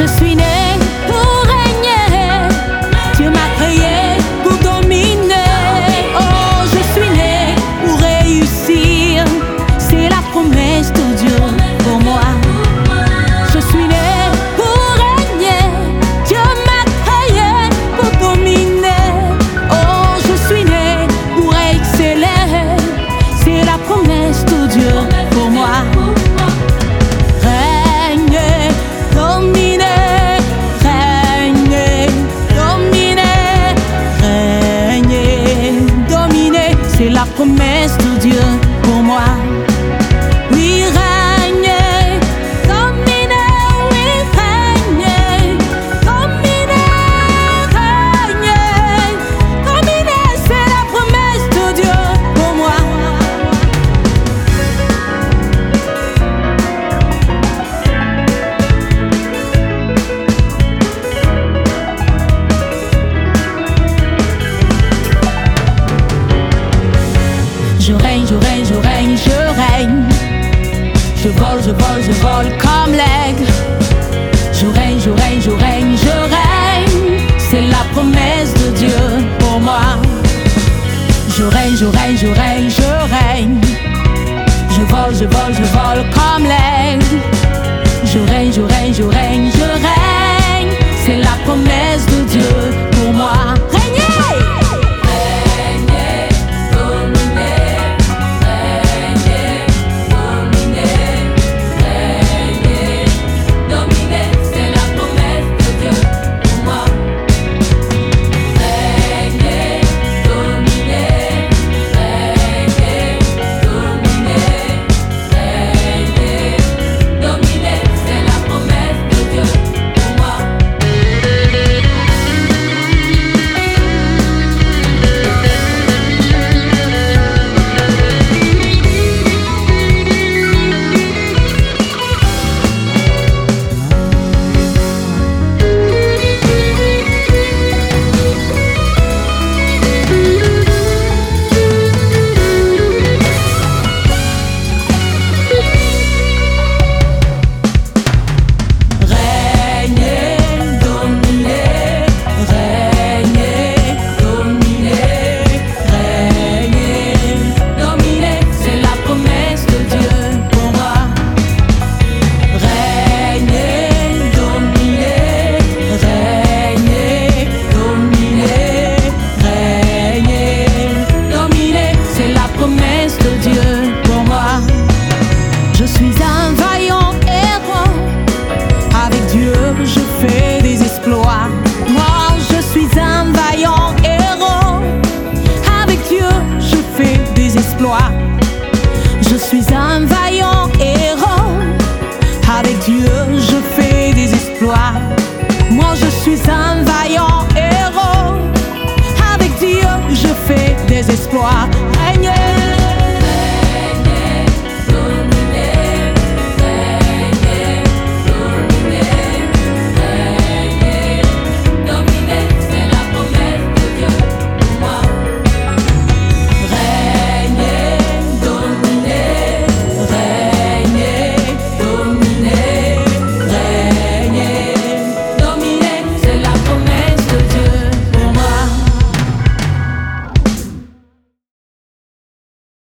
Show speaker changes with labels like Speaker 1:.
Speaker 1: Je suis né la promesse de Dieu. je vole, je vole comme l'aile. Je règne, je règne, je règne.